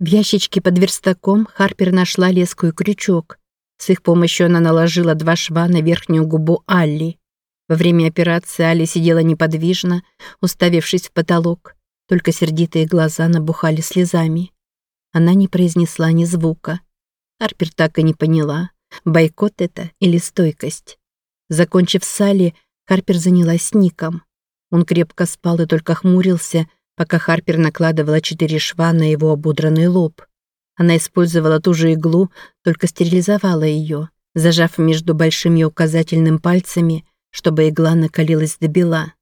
В ящичке под верстаком Харпер нашла леску и крючок. С их помощью она наложила два шва на верхнюю губу Алли. Во время операции Алли сидела неподвижно, уставившись в потолок. Только сердитые глаза набухали слезами. Она не произнесла ни звука. Харпер так и не поняла, бойкот это или стойкость. Закончив с Алли, Харпер занялась Ником. Он крепко спал и только хмурился, пока Харпер накладывала четыре шва на его ободранный лоб. Она использовала ту же иглу, только стерилизовала ее, зажав между большим и указательным пальцами, чтобы игла накалилась до бела.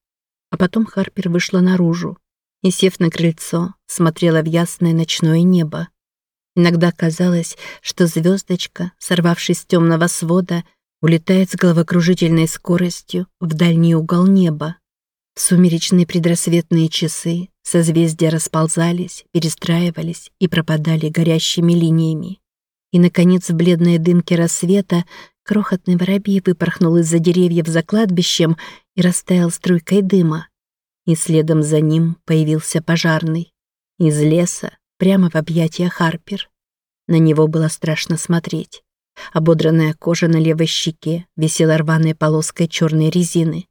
А потом Харпер вышла наружу и, сев на крыльцо, смотрела в ясное ночное небо. Иногда казалось, что звездочка, сорвавшись с темного свода, улетает с головокружительной скоростью в дальний угол неба. В сумеречные предрассветные часы созвездия расползались, перестраивались и пропадали горящими линиями. И, наконец, в бледной дымке рассвета крохотный воробей выпорхнул из-за деревьев за кладбищем и растаял струйкой дыма. И следом за ним появился пожарный. Из леса, прямо в объятия Харпер. На него было страшно смотреть. Ободранная кожа на левой щеке висела рваной полоской черной резины.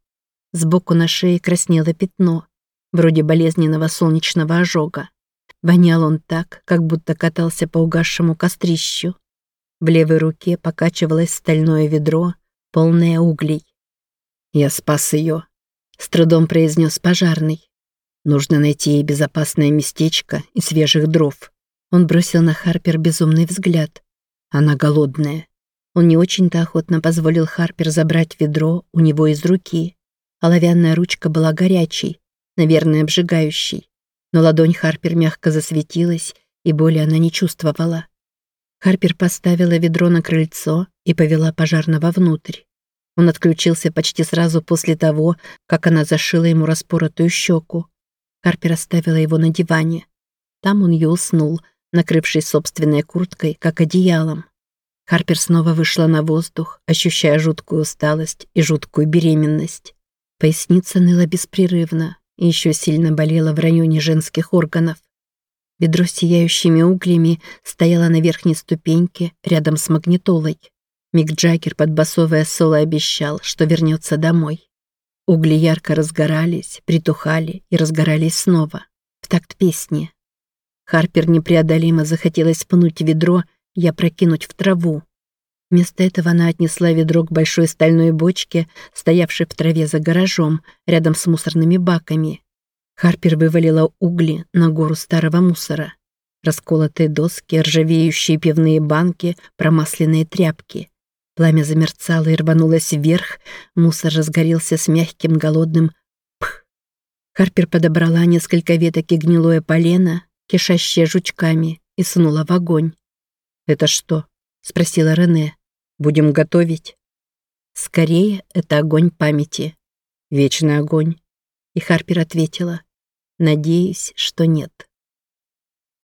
Сбоку на шее краснело пятно, вроде болезненного солнечного ожога. Вонял он так, как будто катался по угасшему кострищу. В левой руке покачивалось стальное ведро, полное углей. «Я спас ее», — с трудом произнес пожарный. «Нужно найти ей безопасное местечко и свежих дров». Он бросил на Харпер безумный взгляд. Она голодная. Он не очень-то охотно позволил Харпер забрать ведро у него из руки. Оловянная ручка была горячей, наверное, обжигающей. Но ладонь Харпер мягко засветилась, и боли она не чувствовала. Харпер поставила ведро на крыльцо и повела пожарного внутрь. Он отключился почти сразу после того, как она зашила ему распоротую щеку. Харпер оставила его на диване. Там он и уснул, накрывшись собственной курткой, как одеялом. Харпер снова вышла на воздух, ощущая жуткую усталость и жуткую беременность. Поясница ныла беспрерывно и еще сильно болела в районе женских органов. Ведро с сияющими углями стояло на верхней ступеньке рядом с магнитолой. Мик Джаггер под басовое соло обещал, что вернется домой. Угли ярко разгорались, притухали и разгорались снова, в такт песни. Харпер непреодолимо захотелось пнуть ведро и опрокинуть в траву. Вместо этого она отнесла ведро к большой стальной бочке, стоявшей в траве за гаражом, рядом с мусорными баками. Харпер вывалила угли на гору старого мусора. Расколотые доски, ржавеющие пивные банки, промасленные тряпки. Пламя замерцало и рванулось вверх, мусор разгорелся с мягким голодным «пх». Харпер подобрала несколько веток и гнилое полено, кишащее жучками, и сунула в огонь. «Это что?» — спросила Рене. Будем готовить. Скорее, это огонь памяти. Вечный огонь. И Харпер ответила. Надеюсь, что нет.